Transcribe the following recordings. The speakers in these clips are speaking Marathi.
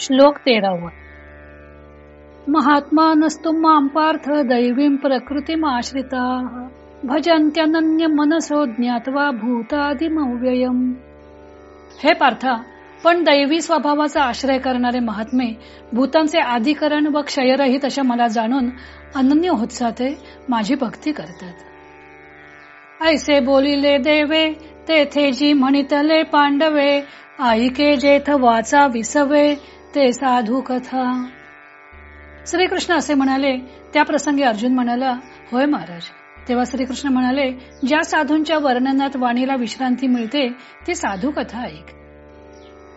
श्लोक तेरावा. महात्मा नस्तु मांपार्थ दैवीं प्रकृतिमाश्रिता भजन्त्यनन्य मनसो ज्ञात्वा भूतादिमव्ययम। हे पार्था पण दैवी स्वभावाचा आश्रय करणारे महात्मे भूतांचे आधिकरण व क्षयरहित अशा मला जाणून अनन्य होत्साते माझी भक्ती करतात. ऐसे बोलिले देवे तेथे जी म्हणितले पांडवे आईके जेथ वाचा विसवे ते साधू कथा. श्रीकृष्ण असे म्हणाले त्या प्रसंगी अर्जुन म्हणाला होय महाराज. तेव्हा श्रीकृष्ण म्हणाले ज्या साधूंच्या वर्णनात वाणीला विश्रांती मिळते ती साधू कथा ऐक.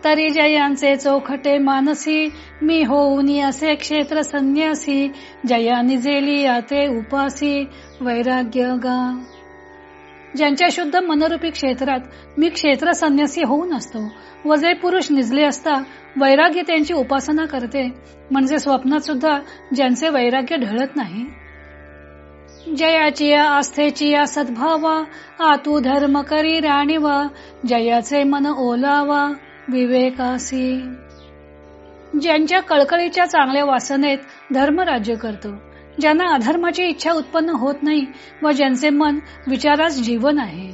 तरी जयांचे चौखटे मानसी मी होऊन असे क्षेत्र संन्यासी जया निजेली आते उपासी वैराग्य गा ज्यांच्या शुद्ध मनरूपी क्षेत्रात मी क्षेत्र संन्यासी होऊन असतो व जे पुरुष निजले असता वैराग्य त्यांची उपासना करते म्हणजे स्वप्नात सुद्धा ज्यांचे वैराग्य ढळत नाही. जयाची आस्थेची सद्भावा आतू धर्म करी राणीवा जयाचे मन ओलावा विवेकासी. ज्यांच्या कळकळीच्या चांगल्या वासनेत धर्म राज्य करतो ज्यांना अधर्माची इच्छा उत्पन्न होत नाही व ज्यांचे मन विचारास जीवन आहे.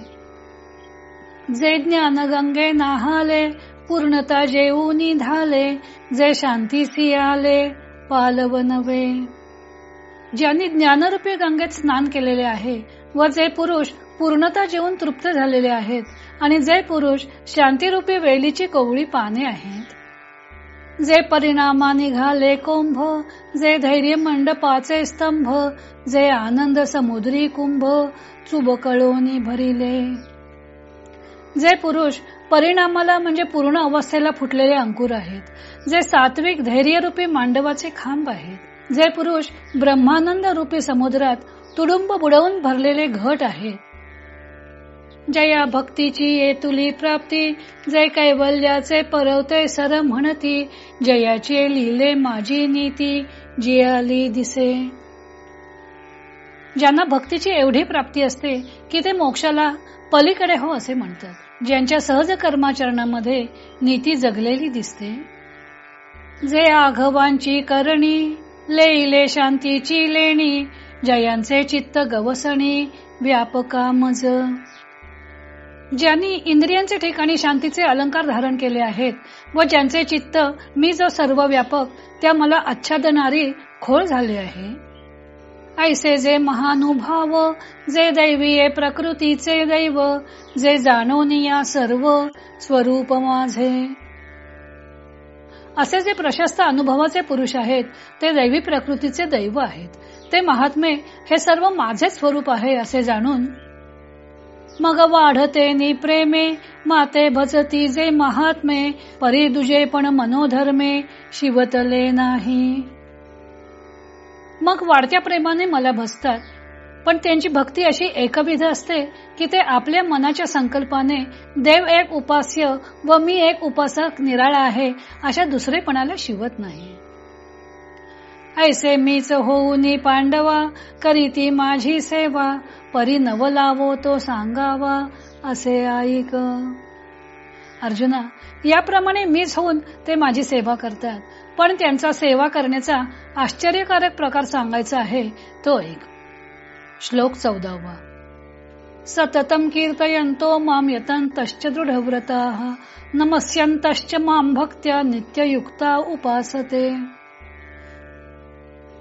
जे ज्ञान गंगे नाहाले पूर्णता जेऊन धाले जे शांती सियाले पालवनवे. ज्यांनी ज्ञानरूपी गंगेत स्नान केलेले आहे व जे पुरुष पूर्णता जेवून तृप्त झालेले आहेत आणि जे पुरुष शांतीरूपी वेलीची कोवळी पाने आहेत. जे परिणामा निघाले कोंभ जे धैर्य मंडपाचे स्तंभ जे आनंद समुद्री कुंभ चुबकळोनी भरिले. जे पुरुष परिणामाला म्हणजे पूर्ण अवस्थेला फुटलेले अंकुर आहेत जे सात्विक धैर्यरूपी मांडवाचे खांब आहेत जे पुरुष ब्रह्मानंद रूपी समुद्रात तुडुंब बुडवून भरलेले घट आहेत जया भक्तीची येतुली प्राप्ती. जय कैवल्याचे परवते सर म्हणती जयाचे लिहिले माझी नीती. जियाली दिसे. ज्यांना भक्तीची एवढी प्राप्ती असते की ते मोक्षाला पलीकडे हो असे म्हणतात. ज्यांच्या सहज कर्माचरणामध्ये नीती जगलेली दिसते. जे आघवांची करणी लेईले शांतीची लेणी. जयांचे चित्त गवसणी व्यापका मज. ज्यांनी इंद्रियांचे ठिकाणी शांतीचे अलंकार धारण केले आहेत व ज्यांचे चित्त मी जो सर्व व्यापक त्या मला आच्छादनारी खोळ झाले आहे. ऐसे जे महानुभाव जे दैवीये प्रकृतीचे दैव जे जाणवनिया सर्व स्वरूप माझे. असे जे प्रशस्त अनुभवाचे पुरुष आहेत ते दैवी प्रकृतीचे दैव आहेत. ते महात्मे हे सर्व माझे स्वरूप आहे असे जाणून मग वाढते नि प्रेमे माते भजती जे महात्मे परी दुजे पण मनोधर्मे शिवतले नाही. मग वाढत्या प्रेमाने मला भसतात पण त्यांची भक्ती अशी एकविध असते की ते आपल्या मनाच्या संकल्पाने देव एक उपास्य व मी एक उपासक निराळा आहे अशा दुसरेपणाला शिवत नाही. ऐसे मीच होऊनी पांडवा करीती माझी सेवा परी नव लावो तो सांगावा असे ऐक. अर्जुना याप्रमाणे मीच होऊन ते माझी सेवा करतात पण त्यांचा सेवा करण्याचा आश्चर्यकारक प्रकार सांगायचा आहे तो एक. श्लोक चौदावा. सततम कीर्तयंतो माम यतंतश्च दृढव्रता नमस्यंतश्च माम भक्त्या नित्ययुक्ता उपासते.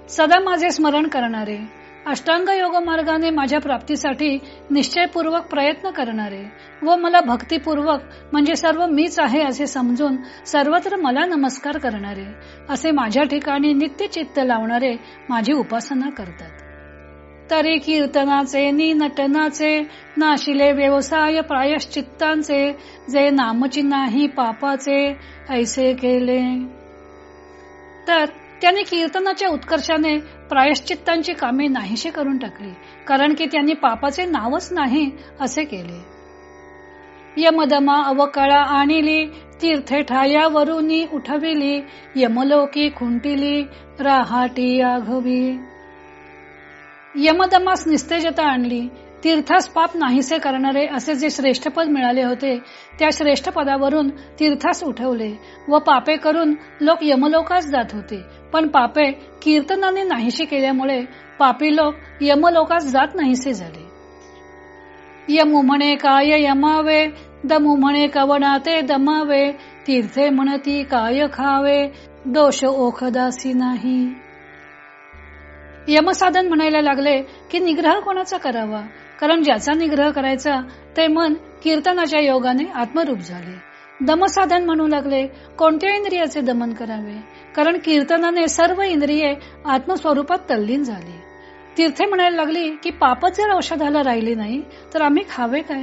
सदा माझे स्मरण करणारे. अष्टांग योग मार्गाने माझ्या प्राप्तीसाठी निश्चयपूर्वक प्रयत्न करणारे. व मला भक्तीपूर्वक म्हणजे सर्व मीच आहे असे समजून सर्वत्र मला नमस्कार करणारे. असे माझ्या ठिकाणी नित्य चित्त लावणारे माझी उपासना करतात. तरी कीर्तनाचे नि नटनाचे नाशिले व्यवसाय प्रायश्चित्तांचे जे नामची नाही पापाचे ऐसे केले. तर त्यांनी कीर्तनाच्या उत्कर्षाने प्रायश्चित्तांची कामे नाहीशी करून टाकली कारण की त्यांनी पापाचे नावच नाही असे केले. यमदमा अवकळा आणिली तीर्थे ठायावरुनी उठविली यमलोकी खुंटिली राहाटी आघवी. यमदमास निस्तेजता आणली तीर्थास पाप नाहीसे करणारे असे जे श्रेष्ठ पद मिळाले होते त्या श्रेष्ठ पदावरून तीर्थास उठवले व पापे करून लोक यमलोकास जात होते. पण पापे कीर्तनाने नाहीशी केल्यामुळे पापी लोक यमलोकास जात नाहीसे झाले. यमु म्हणे काय यमावे दमु म्हणे कवनाते दमावे तीर्थे म्हणती काय खावे दोष ओखदासी नाही. यमसाधन म्हणायला लागले की निग्रह कोणाचा करावा? कारण ज्याचा निग्रह करायचा ते मन कीर्तनाच्या योगाने आत्मरूप झाले. दमसाधन म्हणू लागले कोणत्या इंद्रियाचे दमन करावे? कारण कीर्तनाने सर्व इंद्रिये आत्मस्वरूपात तल्लीन झाली. तीर्थे म्हणायला लागली की पापच जर औषधाला राहिली नाही तर आम्ही खावे काय?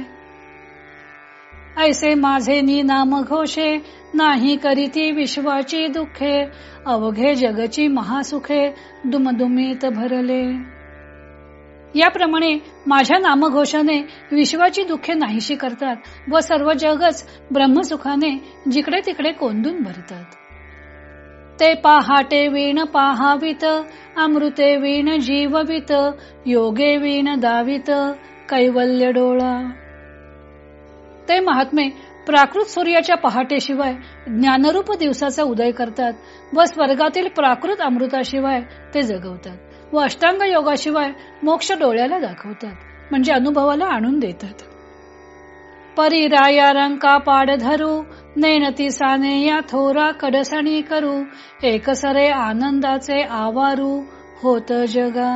ऐसे माझे नी नाम घोषे नाही करीती विश्वाची दुःखे अवघे जगची महासुखे दुमदुमीत भरले. याप्रमाणे माझ्या नामघोषाने विश्वाची दुःखे नाहीशी करतात व सर्व जगच ब्रह्मसुखाने जिकडे तिकडे कोंदून भरतात. ते पहाटे वीण पाहावित अमृते वीण जीववित योगे वीण दावित कैवल्य डोळा. ते महात्मे प्राकृत सूर्याच्या पहाटेशिवाय ज्ञानरूप दिवसाचा उदय करतात व स्वर्गातील प्राकृत अमृताशिवाय ते जगवतात. व अष्टांग योगाशिवाय मोक्ष डोळ्याला दाखवतात म्हणजे अनुभवाला आणून देतात. परिराया रंका पाड धरू नैनती साने या थोरा कडसणी करू एकसरे आनंदाचे आवारू होत जगा.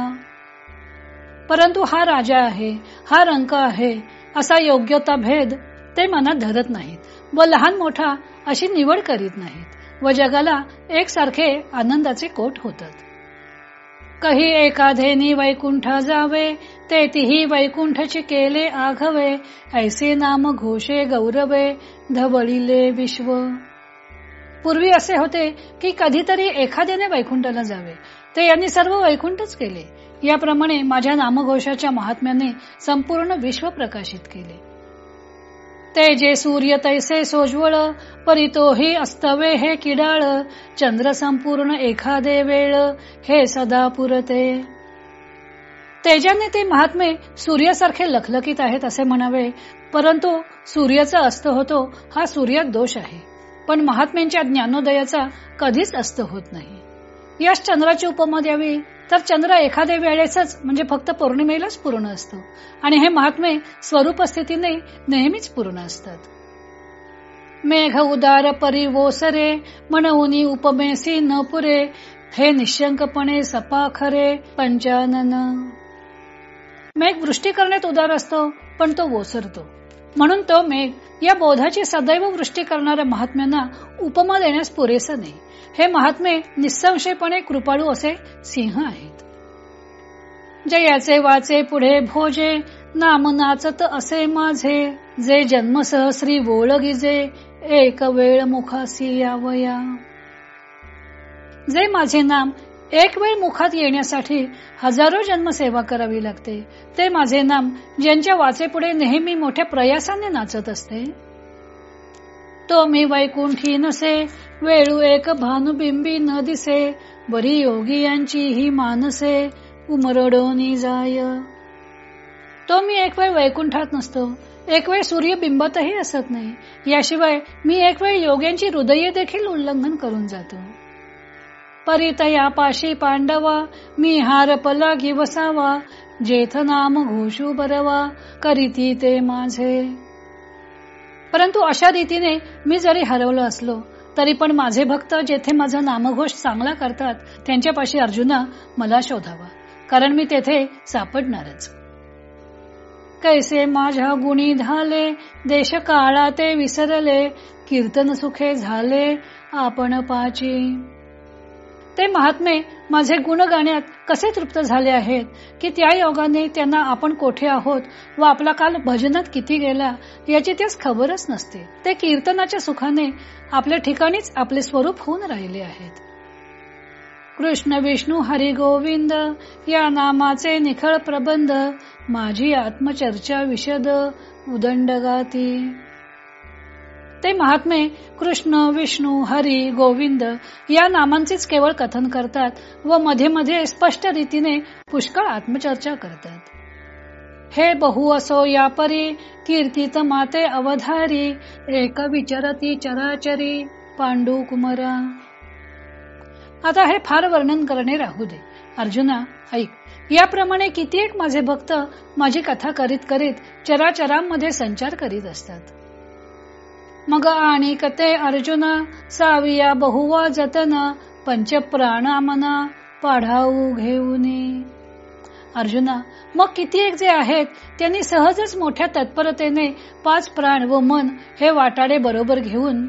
परंतु हा राजा आहे हा रंक आहे असा योग्यता भेद ते मनात धरत नाहीत व लहान मोठा अशी निवड करीत नाहीत व जगाला एकसारखे आनंदाचे कोट होतात. कही एकाधेनी वैकुंठ जावे ते तिही वैकुंठची केले आघवे ऐसे नाम घोषे गौरवे धवळीले विश्व. पूर्वी असे होते की कधीतरी एखाद्याने वैकुंठाला जावे. ते यांनी सर्व वैकुंठच केले. याप्रमाणे माझ्या नामघोषाच्या महात्म्याने संपूर्ण विश्व प्रकाशित केले. ते जे सूर्य तैसे सोज्वळ परितोही अस्तवे हे किडाळ चंद्र संपूर्ण एखादे वेळ हे सदा पुरते तेजाने ते महात्मे सूर्यासारखे लखलखीत आहेत असे म्हणावे परंतु सूर्याचा अस्त होतो हा सूर्यात दोष आहे. पण महात्म्यांच्या ज्ञानोदयाचा कधीच अस्त होत नाही. याच चंद्राची उपमा द्यावी तर चंद्र एखाद्या वेळेसच म्हणजे फक्त पौर्णिमेलाच पूर्ण असतो. आणि हे महात्मे स्वरूप स्थितीने नेहमीच पूर्ण असतात. मेघ उदार परी वोसरे म्हणून उपमेसी न पुरे हे निशंकपणे सपा खरे पंचानन. मेघ वृष्टी करण्यात उदार असतो पण तो ओसरतो. म्हणून तो मेघ या बोधाची सदैव वृष्टी करणाऱ्या महात्म्यांना उपमा देण्यास पुरेसा नाही. हे महात्मे निसंशयपणे कृपाळू असे सिंह आहेत. जयाचे वाचे पुढे भोजे नाम नाचत असे माझे. जे जन्म सहस्री गिजे एक वेळ मुखासी यावया. जे माझे नाम एक वेळ मुखात येण्यासाठी हजारो जन्म सेवा करावी लागते. ते माझे नाम ज्यांच्या वाचेपुढे नेहमी मोठ्या प्रयासाने नाचत असते. तो मी वैकुंठी नसे वेळू एक भानुबिंबी न दिसे बरी योगी यांची ही मानसे उमरडोनी जाय. तो मी एक वेळ वैकुंठात नसतो एक वेळ सूर्यबिंबातही असत नाही. याशिवाय मी एक वेळ योग्यांची हृदय देखील उल्लंघन करून जातो. परितया पाशी पांडवा मी हार पला घिवसावा जेथ नाम घोषू बरवा करीती ते माझे. परंतु अशा रीतीने मी जरी हरवलो असलो तरी पण माझे भक्त जेथे माझा नामघोष चांगला करतात त्यांच्यापाशी अर्जुना मला शोधावा कारण मी तेथे सापडणारच. कैसे माझ्या गुणी झाले देश काळा ते विसरले कीर्तन सुखे झाले आपण पाची. ते महात्मे माझे गुण गाण्यात कसे तृप्त झाले आहेत की त्या योगाने त्यांना आपण कोठे आहोत व आपला काल भजनात किती गेला याची त्यास खबरच नसते. ते कीर्तनाच्या सुखाने आपल्या ठिकाणीच आपले स्वरूप होऊन राहिले आहेत. कृष्ण विष्णू हरी गोविंद या नामाचे निखळ प्रबंध माझी आत्मचर्चा विशद उदंडगाती. ते महात्मे कृष्ण विष्णू हरी गोविंद या नामांचेच केवळ कथन करतात व मध्ये मध्ये स्पष्ट रीतीने पुष्कळ आत्मचर्चा करतात. हे बहु असो या परी कीर्तीत माते अवधारी एक विचरती चराचरी पांडू कुमरा. आता हे फार वर्णन करणे राहू दे. अर्जुना ऐक. याप्रमाणे कित्येक माझे भक्त माझी कथा करीत करीत चराचरांमध्ये संचार करीत असतात. मग आणि कते अर्जुना? साविया बहुवा जतन पंच प्राणामना पाढाऊ घेऊन. अर्जुना मग किती जे आहेत त्यांनी सहजच मोठ्या तत्परतेने पाच प्राण व मन हे वाटाडे बरोबर घेऊन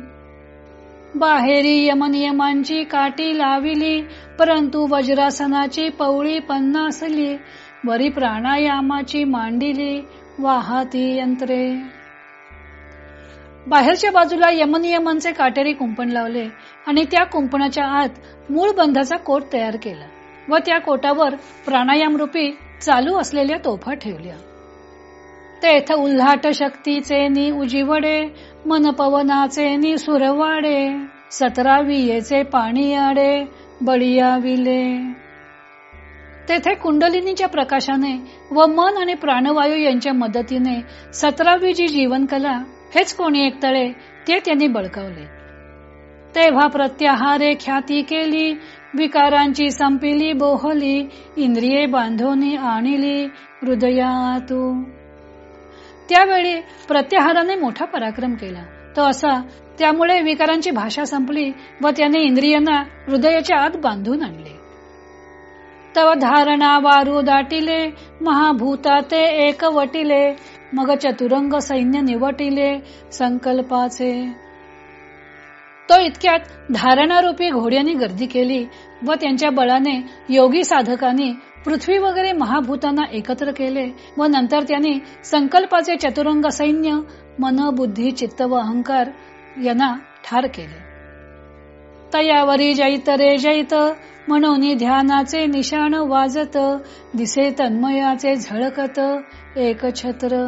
बाहेरी यमनियमांची काटी लाविली परंतु वज्रासनाची पवळी पन्नासली वरी प्राणायामाची मांडिली वाहाती यंत्रे. बाहेरच्या बाजूला यमनियमांचे काटेरी कुंपण लावले आणि त्या कुंपणाच्या आत मूळ बंधाचा कोट तयार केला व त्या कोटावर प्राणायाम रूपी चालू असलेल्या तोफा ठेवल्या. तेथ उल्हाट शक्तीचे नि उजीवडे मन पवनाचे नि सुरवाडे सतरा वियेचे पाणी आडे बळिया विले तेथे कुंडलिनीच्या प्रकाशाने व मन आणि प्राणवायू यांच्या मदतीने सतरावी जी जीवनकला हेच कोणी एक तळे ते त्यांनी बळकावले. तेव्हा प्रत्याहारे ख्याती केली विकारांची संपिली बोहली इंद्रिये बांधोनी आणली हृदयातू त्यावेळी प्रत्याहाराने मोठा पराक्रम केला. तो असा त्यामुळे विकारांची भाषा संपली व त्याने इंद्रियांना हृदयाच्या आत बांधून आणले. तव धारणा वारू दाटिले महाभूता ते एक वटिले मग चतुरंग सैन्य निवटिले संकल्पाचे. तो इतक्यात धारणारूपी घोड्यांनी गर्दी केली व त्यांच्या बळाने योगी साधकांनी पृथ्वी वगैरे महाभूतांना एकत्र केले व नंतर त्यांनी संकल्पाचे चतुरंग सैन्य मन बुद्धी चित्त व अहंकार यांना ठार केले. तयावरी जैत रे जैत म्हणून ध्यानाचे निशाण वाजत दिसे तन्मयाचे झळकत एक छत्र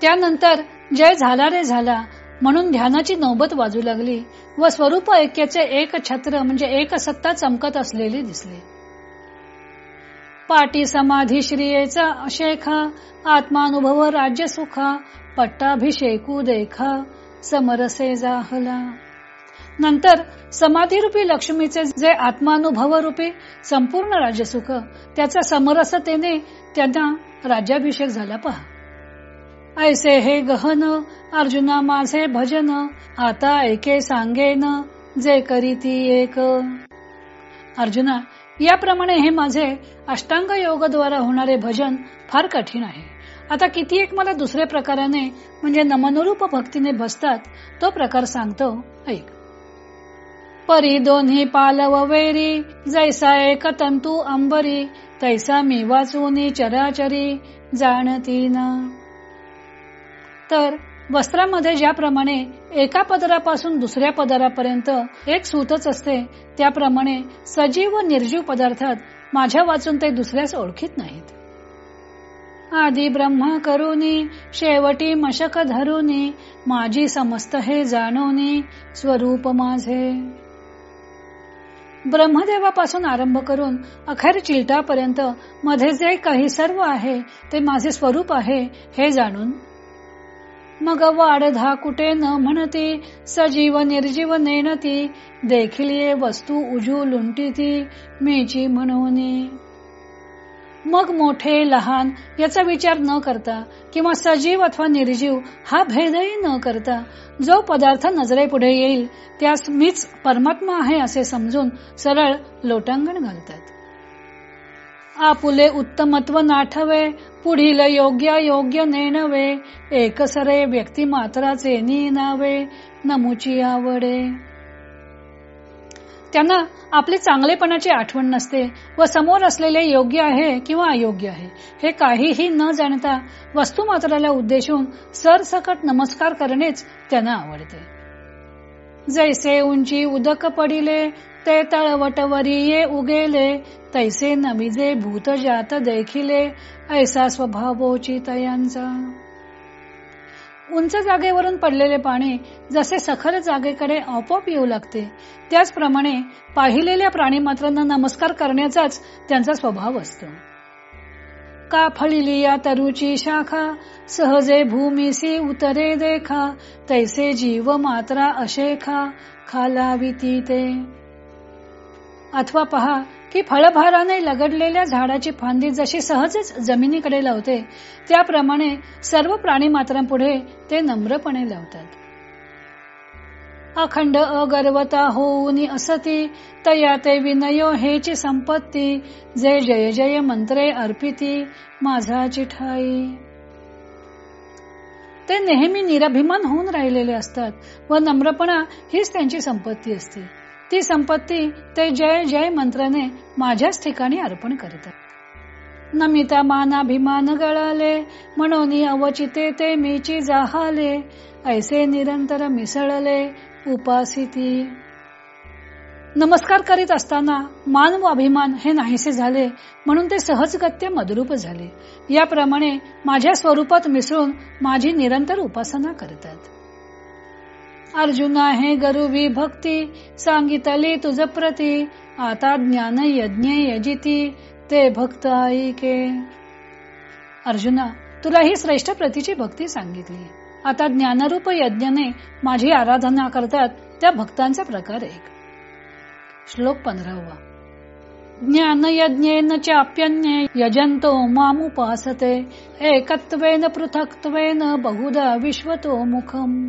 त्यानंतर जय झाला रे झाला म्हणून ध्यानाची नौबत वाजू लागली व स्वरूप ऐक्याचे एक छत्र म्हणजे एक सत्ता चमकत असलेली दिसली. पाटी समाधी श्रियेचा अशेखा आत्मानुभव राज्य सुखा पट्टाभिषेकू देखा समरसे जाहला. नंतर समाधीरूपी लक्ष्मीचे जे आत्मानुभव रूपी संपूर्ण राजसुख त्याचा समरसतेने त्यांना राज्याभिषेक झाला पहा. ऐसे हे गहन अर्जुना माझे भजन आता ऐके सांगेन जे करीती एक. अर्जुना याप्रमाणे हे माझे अष्टांग योगद्वारा होणारे भजन फार कठीण आहे. आता किती एक मला दुसऱ्या प्रकाराने म्हणजे नमनुरूप भक्तीने बसतात तो प्रकार सांगतो. ऐक. परी दोन्ही पालव वेरी. जैसा एक तंतू अंबरी तैसा मी वाचूनी चराचरी जाणती ना. तर वस्त्रामध्ये ज्याप्रमाणे एका पदरापासून दुसऱ्या पदरापर्यंत एक सूतच असते त्याप्रमाणे सजीव व निर्जीव पदार्थात माझ्या वाचून ते दुसऱ्याच ओळखीत नाहीत. आधी ब्रह्मा करुनी शेवटी मशक धरुनी माझी समस्त हे जाणवनी स्वरूप माझे. ब्रह्मदेवापासून आरंभ करून अखेर चिलटापर्यंत मध्ये जे काही सर्व आहे ते माझे स्वरूप आहे हे जाणून. मग वाढधा कुठे न म्हणती सजीव निर्जीव नेणती देखील ये वस्तू उजू लुंटी ती मेची म्हणून. मग मोठे लहान याचा विचार न करता किंवा सजीव अथवा निर्जीव हा भेदही न करता जो पदार्थ नजरेपुढे येईल त्यास मीच परमात्मा आहे असे समजून सरळ लोटांगण घालतात. आपुले उत्तमत्व नाठवे पुढील योग्य योग्य नेणवे एकसरे व्यक्ती मात्राचे नावे नमुची आवडे. त्यांना आपली चांगलेपणाची आठवण नसते व समोर असलेले योग्य आहे किंवा अयोग्य आहे. हे काहीही न जाणता वस्तुमात्राला उद्देशून सरसकट नमस्कार करणेच त्यांना आवडते. जैसे उंची उदक पडिले ते तळवटवरी ये उगेले तैसे नमिजे भूत जात देखिले ऐसा स्वभावोची तयांचा उंच जागेवरून पडलेले पाणी जसे सखल जागेकडे आपोआप येऊ लागते. त्याचप्रमाणे पाहिलेल्या प्राणीमात्रांना नमस्कार करण्याचाच त्यांचा स्वभाव असतो. का फळिली या तरुची शाखा सहजे भूमीसी उतरे देखा तैसे जीव मात्रा अशेखा खालाविती ते. अथवा पहा की फळभाराने लगडलेल्या झाडाची फांदी जशी सहजच जमिनीकडे लावते त्याप्रमाणे सर्व प्राणी मात्रांपुढे ते नम्रपणे लावतात. अखंड अगर्वता होऊन असती तया ते विनयो हेची संपत्ती जे जय जय मंत्रे अर्पिती माझा चिठाई. ते नेहमी निराभिमान होऊन राहिलेले असतात व नम्रपणा हीच त्यांची संपत्ती असते. ती संपत्ती ते जय जय मंत्राने माझ्याच ठिकाणी अर्पण करतात नमिता मानाभिमान गळाले म्हणून अवचिते ते मीची जाहाले ऐसे निरंतर मिसळले उपासिती. नमस्कार करीत असताना मान व अभिमान हे नाहीसे झाले म्हणून ते सहजगत्य मदरूप झाले. याप्रमाणे माझ्या स्वरूपात मिसळून माझी निरंतर उपासना करतात अर्जुना हे गरुवी भक्ती सांगितली तुझ प्रती आता ज्ञान यज्ञ यजिती ते भक्त ऐके. अर्जुना तुला ही श्रेष्ठ प्रतीची भक्ती सांगितली. आता ज्ञानरूप यज्ञाने माझी आराधना करतात त्या भक्तांचा प्रकार एक. श्लोक पंधरावा. ज्ञान यज्ञेन चाप्यन्ये यजंतो मामुपासते एकत्वेन पृथक्त्वेन बहुधा विश्वतो मुखम.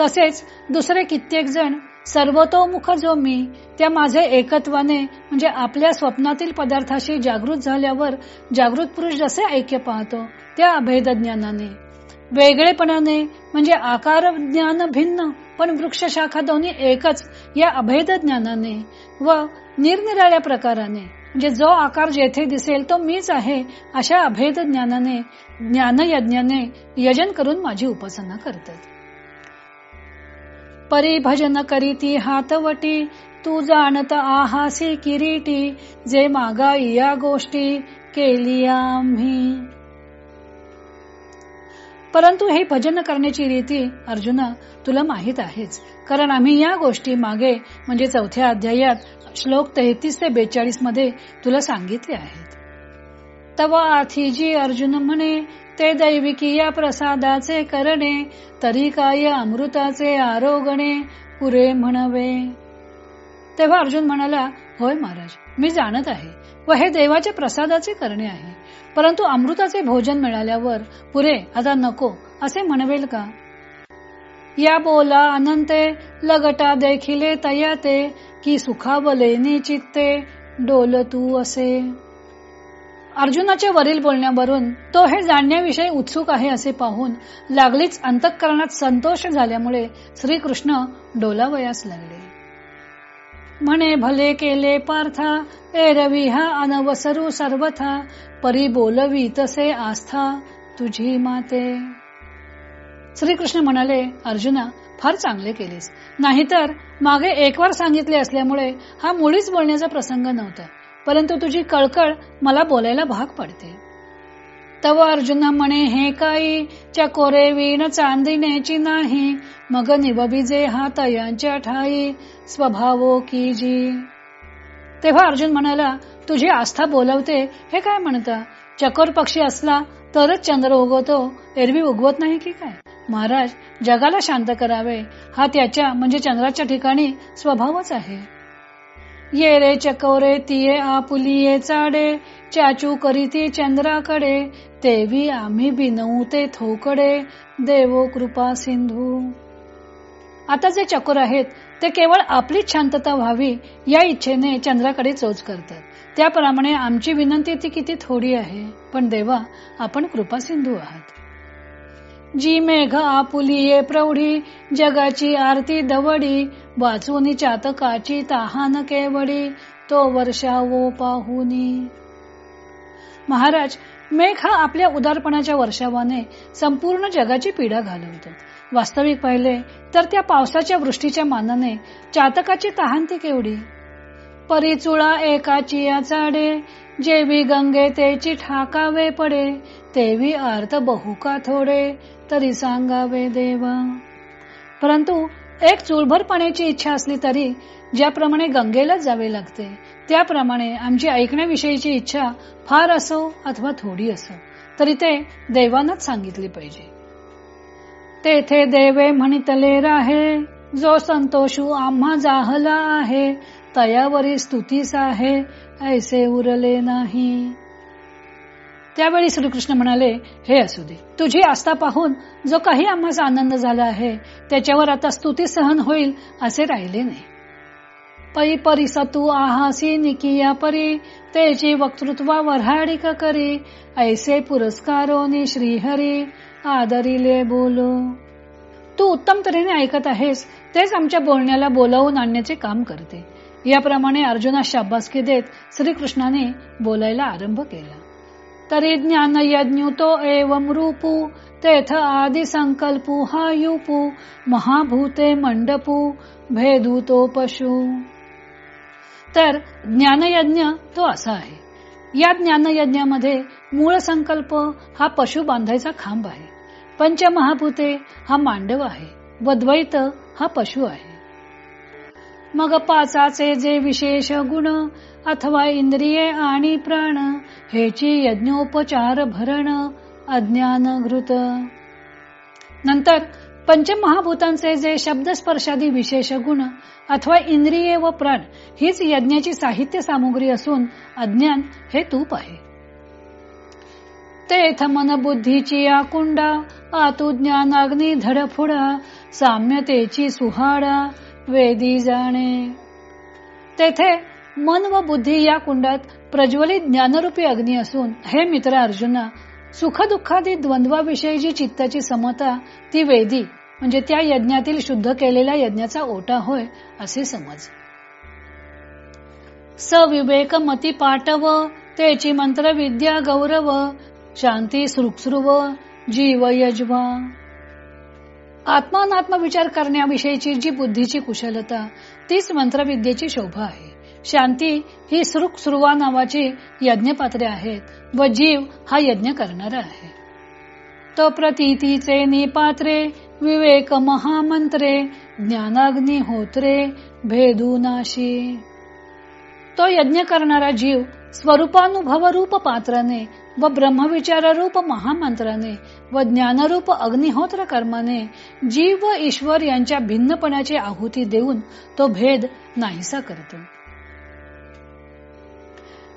तसेच दुसरे कित्येक जण सर्वतोमुख जो मी त्या माझे एकत्वाने म्हणजे आपल्या स्वप्नातील पदार्थाशी जागृत झाल्यावर जागृत पुरुष जसे ऐक्य पाहतो त्या अभेद ज्ञानाने वेगळेपणाने म्हणजे आकार ज्ञान भिन्न पण वृक्ष शाखा दोन्ही एकच या अभेद ज्ञानाने व निरनिराळ्या प्रकाराने म्हणजे जो आकार जेथे दिसेल तो मीच आहे अशा अभेद ज्ञानाने ज्ञान यज्ञाने यजन करून माझी उपासना करतात. परिभजन करीती हातवटी तू जाणत आहासी किरीटी जे मागा या गोष्टी केली आम्ही. परंतु हे भजन करण्याची रीती अर्जुना तुला माहीत आहेच. कारण आम्ही या गोष्टी मागे म्हणजे चौथ्या अध्यायात श्लोक तेहतीस ते बेचाळीसमध्ये तुला सांगितले आहेत. तवा आथी जी अर्जुन म्हणे ते दैविकी या प्रसादाचे करणे तरी काय अमृताचे आरोगणे पुरे म्हणवे. तेव्हा अर्जुन म्हणाला होय महाराज मी जाणत आहे. व हे देवाच्या प्रसादाचे करणे आहे. परंतु अमृताचे भोजन मिळाल्यावर पुरे आता नको असे म्हणवेल का? या बोला अनंते लगटा देखिले तयाते की सुखावले चित्ते डोल तू असे. अर्जुनाच्या वरील बोलण्यावरून तो हे जाणण्याविषयी उत्सुक आहे असे पाहून लागलीच अंतःकरणात संतोष झाल्यामुळे श्रीकृष्ण डोलावयास लागले. म्हणे भले केले पार्था एरवी हा अनवसरू सर्वथा परी बोलवी तसे आस्था तुझी माते. श्रीकृष्ण म्हणाले अर्जुना फार चांगले केलेस. नाहीतर मागे एक वार सांगितले असल्यामुळे हा मुळीच बोलण्याचा प्रसंग नव्हता. परंतु तुझी कळकळ मला बोलायला भाग पडते. तव अर्जुन म्हणे हे काही चकोरे वीण चांदिण्याची नाही मग निवबिजे हा तयांच्या ठाई स्वभावो की जी? तेव्हा अर्जुन म्हणाला तुझी आस्था बोलवते हे काय म्हणता? चकोर पक्षी असला तरच चंद्र उगवतो एरवी उगवत नाही की काय? महाराज जगाला शांत करावे हा त्याच्या म्हणजे चंद्राच्या ठिकाणी स्वभावच आहे. ये रे चकोरे तिये आपुलिये चाडे चाचू करीती चंद्राकडे तेवी आम्ही बिनवू ते थोकडे. देवो कृपा सिंधू. आता जे चकोर आहेत ते केवळ आपलीच शांतता व्हावी या इच्छेने चंद्राकडे चोच करतात. त्याप्रमाणे आमची विनंती ती किती थोडी आहे पण देवा आपण कृपा सिंधू आहात. जी मेघ आपुलिये प्रौढी जगाची आरती दवडी वाचून चातकाची ताहान केवडी तो वर्षावो पाहुनी. महाराज मेघ हा आपल्या उदारपणाच्या वर्षावाने संपूर्ण जगाची पीडा घालवतात. वास्तविक पाहिले तर त्या पावसाच्या वृष्टीच्या मानाने चातकाची तहानती केवढी? परिचुळा एकाची चिया चाडे. जेवी गंगे तेची ठाकावे पडे. तेवी अर्थ बहुका थोडे. तरी सांगावे देवा. परंतु एक चुळभर पाण्याची इच्छा असली तरी ज्याप्रमाणे गंगेलाच जावे लागते त्याप्रमाणे आमची ऐकण्याविषयीची इच्छा फार असो अथवा थोडी असो तरी ते देवानच सांगितली पाहिजे. तेथे देवे म्हणितले राहे. जो संतोषू आम्हा जाहला आहे तयावरी स्तुतीस आहे ऐसे उरले नाही. त्यावेळी श्रीकृष्ण म्हणाले हे असू दे तुझी आस्था पाहून जो काही आम्हाला आनंद झाला आहे त्याच्यावर आता स्तुती सहन होईल असे राहिले नाही. पै परिसतू आहासी निकिया परी त्याची वक्तृत्वा वऱ्हाडिक करी ऐसे पुरस्कारोनी श्रीहरी आदरिले बोलो. तू उत्तम तऱ्हेने ऐकत आहेस तेच आमच्या बोलण्याला बोलावून आणण्याचे काम करते. याप्रमाणे अर्जुना शाबासकी देत श्रीकृष्णाने बोलायला आरंभ केला. तरी ज्ञान यज्ञुतो एवं रूपू तेथ आदि संकल्पू हा युपू महाभूते मंडपू भेदूतो पशु. तर ज्ञानयज्ञ तो असा आहे. या ज्ञानयज्ञामध्ये मूळ संकल्प हा पशु बांधायचा खांब आहे. पंचमहाभूते हा मांडव आहे व द्वैत हा पशु आहे. मग पाचाचे जे विशेष गुण अथवा इंद्रिये आणि प्राण हेची यज्ञोपचार भरण अज्ञान घृत नंतर पंचमहाभूतांचे जे शब्द स्पर्शादी विशेष गुण अथवा इंद्रिये व प्राण हीच यज्ञाची साहित्य सामुग्री असून अज्ञान हे तूप आहे. तेथ मन बुद्धीची आकुंडा आतू ज्ञानाग्नी धडफुडा साम्यतेची सुहाडा वेदी जाणे. तेथे मन व बुद्धी या कुंडात प्रज्वलित ज्ञानरूपी अग्नी असून हे मित्र अर्जुना सुख दुःखादी द्वंद्वाविषयी जी चित्ताची समता ती वेदी म्हणजे त्या यज्ञातील शुद्ध केलेल्या यज्ञाचा ओटा होय असे समज. सविवेक मती पाटव त्याची मंत्र विद्या गौरव शांती सुरुक्सुरव जीव यजवा. आत्मानात्म विचार करण्याविषयीची जी बुद्धीची कुशलता तीच मंत्रविद्येची शोभा आहे. शांती ही सुरुक सुरुवा नावाची यज्ञपात्रे आहेत व जीव हा यज्ञ करणारा आहे. तो प्रतीतीचे निपात्रे विवेक महामंत्रे ज्ञानाग्नी होत्रे भेदूनाशी. तो यज्ञ करणारा जीव स्वरूपानुभव रूप पात्राने व ब्रह्मविचाररूप महामंत्राने व ज्ञानरूप अग्निहोत्र कर्माने जीव व ईश्वर यांच्या भिन्नपणाची आहुती देऊन तो भेद नाहीसा करतो.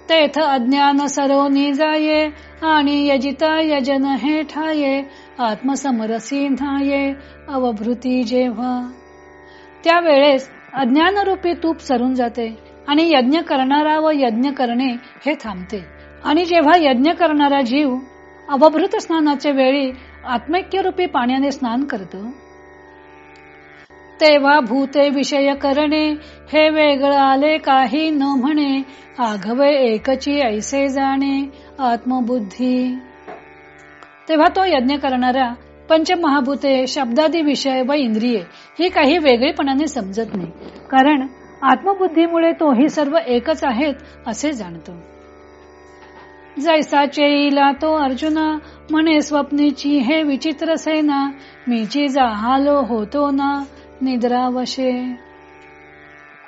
तेथ अज्ञान सरोनी जाये आणि यजिता यजन हे ठाये आत्मसमरसी न्हाये अवभृती जेव्हा. त्यावेळेस अज्ञानरूपी तूप सरून जाते आणि यज्ञ करणारा व यज्ञ करणे हे थांबते. आणि जेव्हा यज्ञ करणारा जीव अवभृत स्नानाच्या वेळी आत्मैक्यरूपी पाण्याने स्नान करतो तेव्हा भूते विषय करणे हे वेगळं आले काही न म्हणे आघवे एकची ऐसे जाणे आत्मबुद्धी. तेव्हा तो यज्ञ करणारा पंचमहाभूते शब्दादी विषय व इंद्रिये ही काही वेगळेपणाने समजत नाही कारण आत्मबुद्धीमुळे तो ही सर्व एकच आहेत असे जाणतो. जैसा चेईला तो अर्जुना म्हणे स्वप्नीची हे विचित्र सेना मीची जाहालो होतो ना निद्रावशे.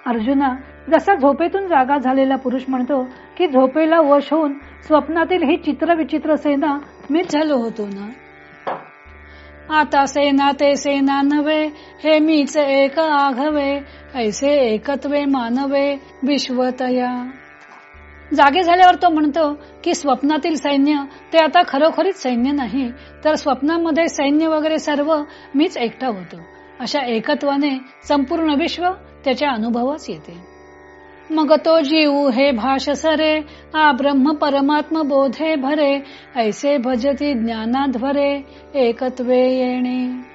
अर्जुना जसा झोपेतून जागा झालेला पुरुष म्हणतो की झोपेला वश होऊन स्वप्नातील ही चित्र विचित्र सेना मीच झालो होतो ना. आता सेना ते सेना नव्हे हे मीच एक आघवे ऐसे एकत्वे मानवे विश्वतया. जागे झाल्यावर तो म्हणतो की स्वप्नातील सैन्य ते आता खरोखरीच सैन्य नाही तर स्वप्नामध्ये सैन्य वगैरे सर्व मीच एकटा होतो. अशा एकत्वाने संपूर्ण विश्व त्याच्या अनुभवास येते. मग तो जीव हे भाष सरे आ ब्रह्म परमात्म बोधे भरे ऐसे भजती ज्ञानाध्वरे एकत्वे येणे.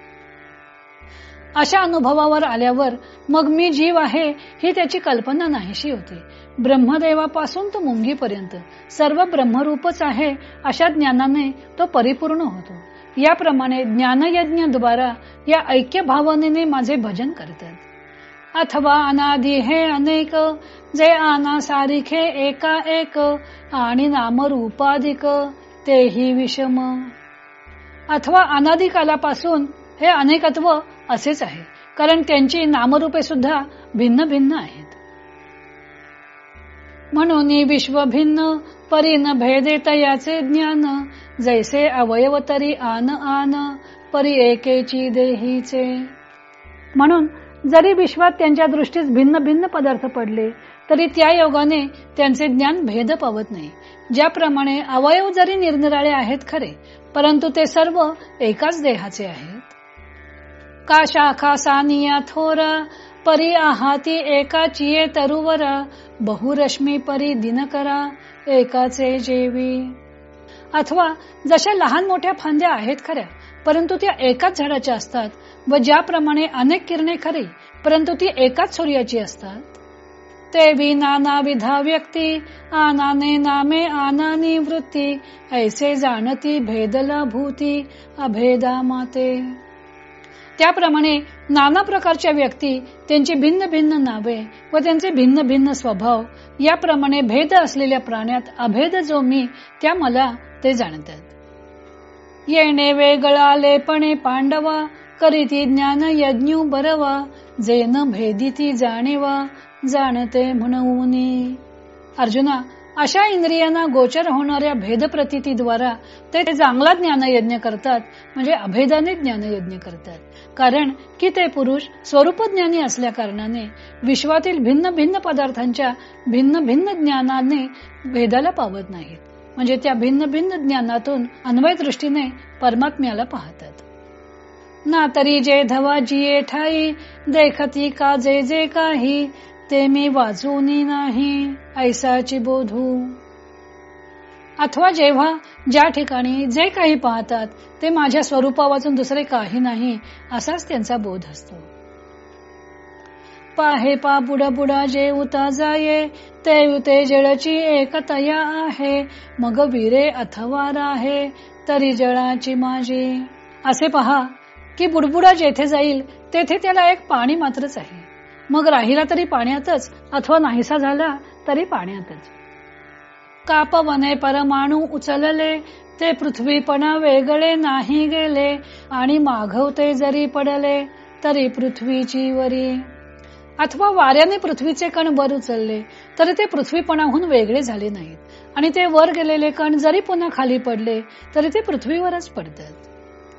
अशा अनुभवावर आल्यावर मग मी जीव आहे ही त्याची कल्पना नाहीशी होती. ब्रह्मदेवापासून तो मुंगीपर्यंत. सर्व ब्रह्मरूपच आहे अशा ज्ञानाने तो परिपूर्ण होतो. याप्रमाणे ज्ञानयज्ञ द्वारा या ऐक्य भावनेने माझे भजन करतात. अथवा अनादि हे अनेक जे आना सारिखे एका एक आणि नामरूपाधिक तेही विषम. अथवा अनादि कालापासून हे अनेकत्व असेच आहे कारण त्यांची नामरूपे सुद्धा भिन्न भिन्न आहेत. म्हणून विश्व भिन्न परी न भेदे याचे ज्ञान. जैसे अवयव तरी आन आन परी एकेची देहीचे. म्हणून जरी विश्वात त्यांच्या दृष्टीस भिन्न भिन्न पदार्थ पडले तरी त्या योगाने त्यांचे ज्ञान भेद पावत नाही. ज्याप्रमाणे अवयव जरी निरनिराळे आहेत खरे परंतु ते सर्व एकाच देहाचे आहेत. का शाखा सानिया थोरा परी आहाती एकाची तरुवरा बहुरश्मी परी दिनकरा एकाचे जेवी. अथवा जशा लहान मोठ्या फांद्या आहेत खऱ्या परंतु त्या एकाच झाडाच्या असतात व ज्याप्रमाणे अनेक किरणे खरी परंतु ती एकाच सूर्याची असतात. ते वि नाना विधा व्यक्ती आनाने नामे आनानी वृत्ती ऐसे जाणती भेदला भूती अभेदा माते. त्याप्रमाणे नाना प्रकारच्या व्यक्ती त्यांची भिन्न भिन्न नावे व त्यांचे भिन्न भिन्न स्वभाव याप्रमाणे भेद असलेल्या प्राण्यात अभेद जो मी त्या मला ते जाणतात. येणे वेगळालेपणे पांडवा करीती ज्ञान यज्ञ बरवा जे न भेदिती जाणेवा जाणते म्हणून. अर्जुना अशा इंद्रियांना गोचर होणाऱ्या भेद प्रतीद्वारा ते चांगला ज्ञानयज्ञ करतात म्हणजे अभेदाने ज्ञानयज्ञ करतात. कारण की ते पुरुष स्वरूपज्ञानी असल्या कारणाने विश्वातील भिन्न भिन्न पदार्थांच्या भिन्न भिन्न ज्ञानाने भेदाला पावत नाहीत. म्हणजे त्या भिन्न भिन्न ज्ञानातून अन्वय दृष्टीने परमात्म्याला पाहतात. ना तरी जे धवा जिये ठाई देखती का जे जे काही ते मी वाचूनी नाही ऐसाची बोधू. अथवा जेव्हा ज्या ठिकाणी जे काही पाहतात ते माझ्या स्वरूपा वाचून दुसरे काही नाही असाच त्यांचा बोध असतो. पाहे पा बुडा बुडा जे उता जाये ते उते जळची एक तया आहे मग विरे अथवा राहे तरी जळाची माझी. असे पहा की बुडबुडा जेथे जाईल तेथे त्याला एक पाणी मात्रच आहे. मग राहिला तरी पाण्यातच अथवा नाहीसा झाला तरी पाण्यातच. कापवने परमाणू उचलले ते पृथ्वीपणा वेगळे नाही गेले आणि माघवते जरी पडले तरी पृथ्वीची वरी. अथवा वाऱ्याने पृथ्वीचे कण वर उचलले तरी ते पृथ्वीपणाहून वेगळे झाले नाहीत. आणि ते वर गेलेले कण जरी पुन्हा खाली पडले तरी ते पृथ्वीवरच पडतात.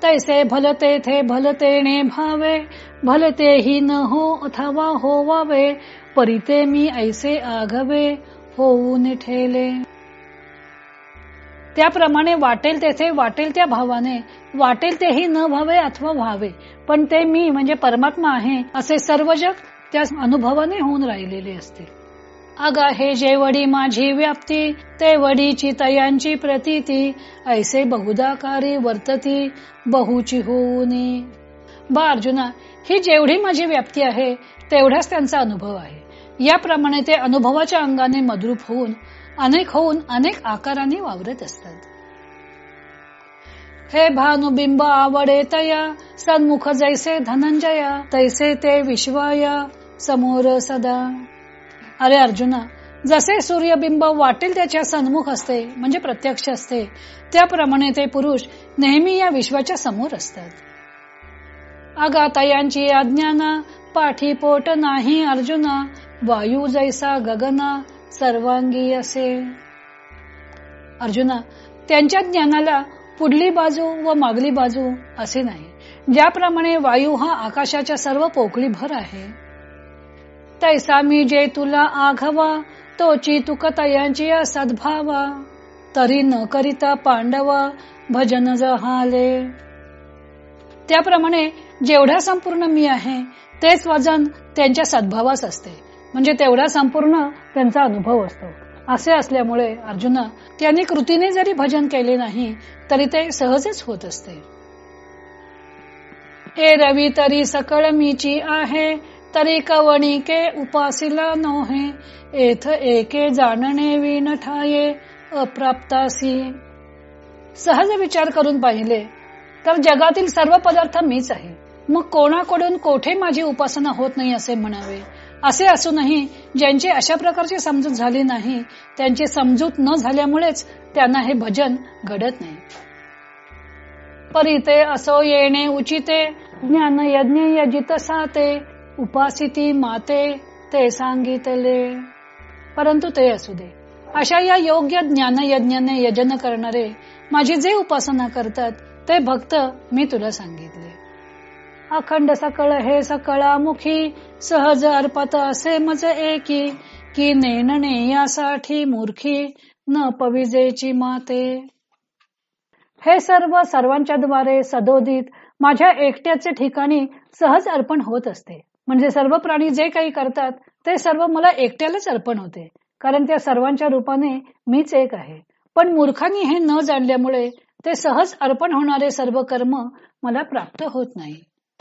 तैसे भलते थे भलतेने भावे भलते ही न हो अथवा होवावे परिते मी ऐसे आघवे होऊन ठेले. त्याप्रमाणे वाटेल तेथे वाटेल त्या भावाने वाटेल तेही न व्हावे अथवा व्हावे पण ते मी म्हणजे परमात्मा आहे असे सर्व जग त्या अनुभवाने होऊन राहिलेले असते. अग हे जे वडी माझी व्याप्ती ते वडीची तयांची प्रतीती ऐसे बहुदाकारी वर्तती बहुची होऊनी. बा अर्जुना ही जेवढी माझी व्याप्ती आहे तेवढाच त्यांचा अनुभव आहे. याप्रमाणे ते अनुभवाच्या अंगाने मद्रूप होऊन अनेक होऊन अनेक आकाराने वावरत असतात. हे भानुबिंब आवडे तया सन्मुख जैसे धनंजया तैसे ते विश्वाया समोर सदा. अरे अर्जुना जसे सूर्यबिंब वाटेल त्याच्या सन्मुख असते म्हणजे प्रत्यक्ष असते त्याप्रमाणे ते पुरुष नेहमी या विश्वाच्या समोर असतात. आगातयांची अज्ञाना पाठी पोट नाही अर्जुना वायू जैसा गगना सर्वांगी असे. अर्जुना त्यांच्या ज्ञानाला पुढली बाजू व मागली बाजू असे नाही ज्याप्रमाणे वायू हा आकाशाच्या सर्व पोकळी भर आहे. तैसा मी जे तुला आघवा तोची तुकतयांची सद्भावा. तरी न करिता पांडवा भजन जहाले. त्याप्रमाणे जेवढा संपूर्ण मी आहे तेच वजन त्यांच्या सद्भावास असते. म्हणजे तेवढा संपूर्ण त्यांचा अनुभव असतो. असे असल्यामुळे अर्जुना त्यांनी कृतीने जरी भजन केले नाही तरी ते सहजच होत असते. ए रवी तरी सकळ मीची आहे तरी कवणिके उपासिला नोहे एथ एके जाणणे विण ठाये अप्राप्तासी। सहज विचार करून पाहिले तर जगातील सर्व पदार्थ मीच आहे. मग कोणाकडून कोठे माझी उपासना होत नाही असे म्हणावे? असे असूनही ज्यांची अशा प्रकारची समजूत झाली नाही त्यांची समजूत न झाल्यामुळेच त्यांना हे भजन घडत नाही. परिते असो येणे उचिते ज्ञान यज्ञ यजित साते उपासिती माते ते सांगितले. परंतु ते असू दे. अशा या योग्य ज्ञान यज्ञाने यजन करणारे माझी जे उपासना करतात ते भक्त मी तुला सांगितले. अखंड सकळ हे सकळामुखी सहज अर्पत असे मज एकी की नेणणे यासाठी मूर्खी न पविजेची माते. हे सर्व सर्वांच्या द्वारे सदोदित माझ्या एकट्याचे ठिकाणी सहज अर्पण होत असते. म्हणजे सर्व प्राणी जे काही करतात ते सर्व मला एकट्यालाच अर्पण होते. कारण त्या सर्वांच्या रूपाने मीच एक आहे. पण मूर्खांनी हे न जाणल्यामुळे ते सहज अर्पण होणारे सर्व कर्म मला प्राप्त होत नाही.